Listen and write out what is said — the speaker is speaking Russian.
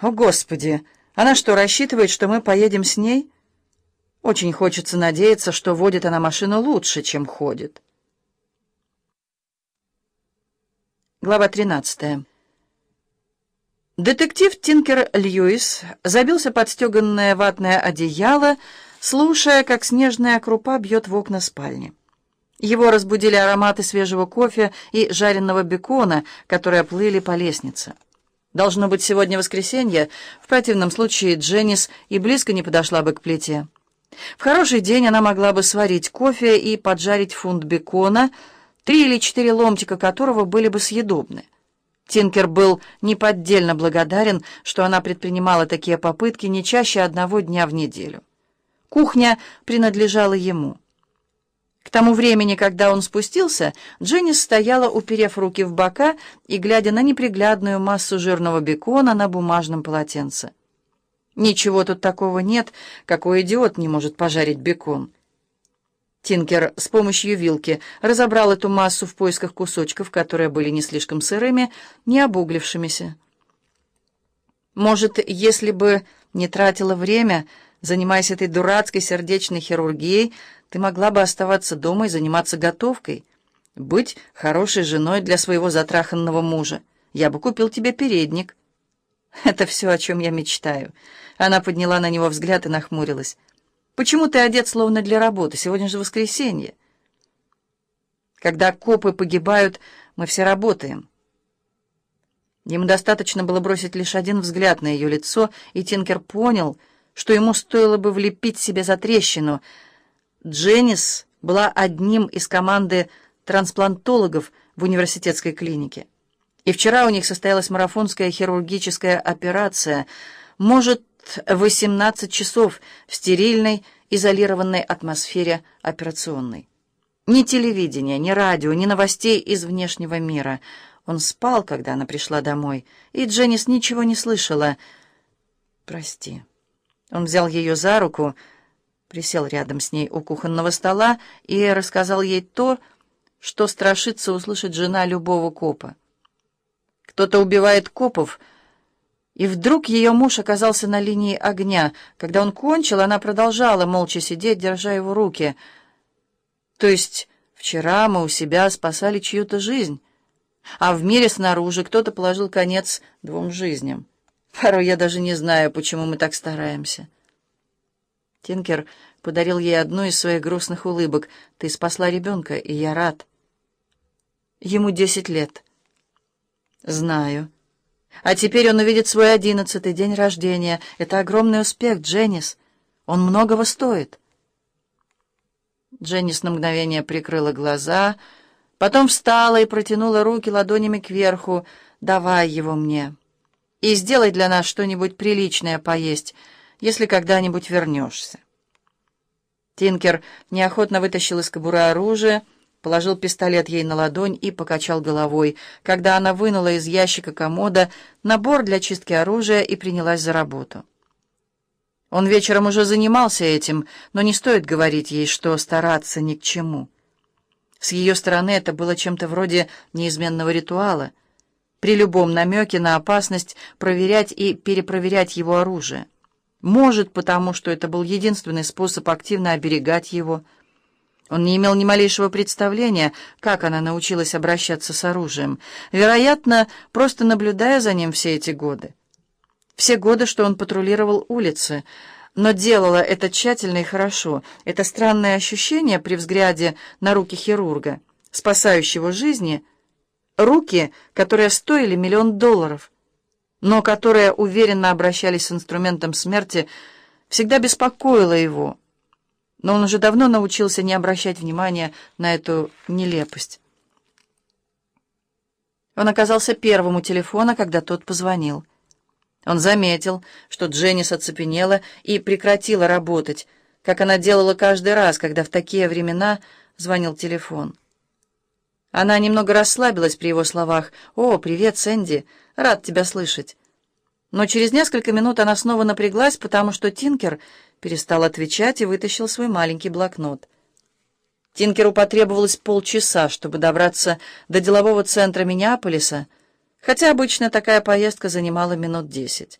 О, Господи! Она что, рассчитывает, что мы поедем с ней? Очень хочется надеяться, что водит она машину лучше, чем ходит. Глава 13. Детектив Тинкер Льюис забился под стеганное ватное одеяло, слушая, как снежная крупа бьет в окна спальни. Его разбудили ароматы свежего кофе и жареного бекона, которые плыли по лестнице. Должно быть, сегодня воскресенье, в противном случае Дженнис и близко не подошла бы к плите. В хороший день она могла бы сварить кофе и поджарить фунт бекона, три или четыре ломтика которого были бы съедобны. Тинкер был неподдельно благодарен, что она предпринимала такие попытки не чаще одного дня в неделю. Кухня принадлежала ему. К тому времени, когда он спустился, Дженнис стояла, уперев руки в бока и глядя на неприглядную массу жирного бекона на бумажном полотенце. Ничего тут такого нет, какой идиот не может пожарить бекон. Тинкер с помощью вилки разобрал эту массу в поисках кусочков, которые были не слишком сырыми, не обуглившимися. Может, если бы не тратила время, занимаясь этой дурацкой сердечной хирургией, ты могла бы оставаться дома и заниматься готовкой, быть хорошей женой для своего затраханного мужа. Я бы купил тебе передник. Это все, о чем я мечтаю. Она подняла на него взгляд и нахмурилась. Почему ты одет словно для работы? Сегодня же воскресенье. Когда копы погибают, мы все работаем. Ему достаточно было бросить лишь один взгляд на ее лицо, и Тинкер понял, что ему стоило бы влепить себе за трещину — Дженнис была одним из команды трансплантологов в университетской клинике. И вчера у них состоялась марафонская хирургическая операция, может, 18 часов в стерильной, изолированной атмосфере операционной. Ни телевидения, ни радио, ни новостей из внешнего мира. Он спал, когда она пришла домой, и Дженнис ничего не слышала. «Прости». Он взял ее за руку, присел рядом с ней у кухонного стола и рассказал ей то, что страшится услышать жена любого копа. Кто-то убивает копов, и вдруг ее муж оказался на линии огня. Когда он кончил, она продолжала молча сидеть, держа его руки. То есть вчера мы у себя спасали чью-то жизнь, а в мире снаружи кто-то положил конец двум жизням. Порой я даже не знаю, почему мы так стараемся. Тинкер подарил ей одну из своих грустных улыбок. «Ты спасла ребенка, и я рад». Ему десять лет. «Знаю. А теперь он увидит свой одиннадцатый день рождения. Это огромный успех, Дженнис. Он многого стоит». Дженнис на мгновение прикрыла глаза, потом встала и протянула руки ладонями кверху. «Давай его мне. И сделай для нас что-нибудь приличное поесть» если когда-нибудь вернешься. Тинкер неохотно вытащил из кобуры оружие, положил пистолет ей на ладонь и покачал головой, когда она вынула из ящика комода набор для чистки оружия и принялась за работу. Он вечером уже занимался этим, но не стоит говорить ей, что стараться ни к чему. С ее стороны это было чем-то вроде неизменного ритуала. При любом намеке на опасность проверять и перепроверять его оружие. Может, потому что это был единственный способ активно оберегать его. Он не имел ни малейшего представления, как она научилась обращаться с оружием, вероятно, просто наблюдая за ним все эти годы. Все годы, что он патрулировал улицы, но делала это тщательно и хорошо. Это странное ощущение при взгляде на руки хирурга, спасающего жизни, руки, которые стоили миллион долларов — но которые уверенно обращались с инструментом смерти, всегда беспокоило его. Но он уже давно научился не обращать внимания на эту нелепость. Он оказался первым у телефона, когда тот позвонил. Он заметил, что Дженнис оцепенела и прекратила работать, как она делала каждый раз, когда в такие времена звонил телефон. Она немного расслабилась при его словах. «О, привет, Сэнди! Рад тебя слышать!» Но через несколько минут она снова напряглась, потому что Тинкер перестал отвечать и вытащил свой маленький блокнот. Тинкеру потребовалось полчаса, чтобы добраться до делового центра Миннеаполиса, хотя обычно такая поездка занимала минут десять.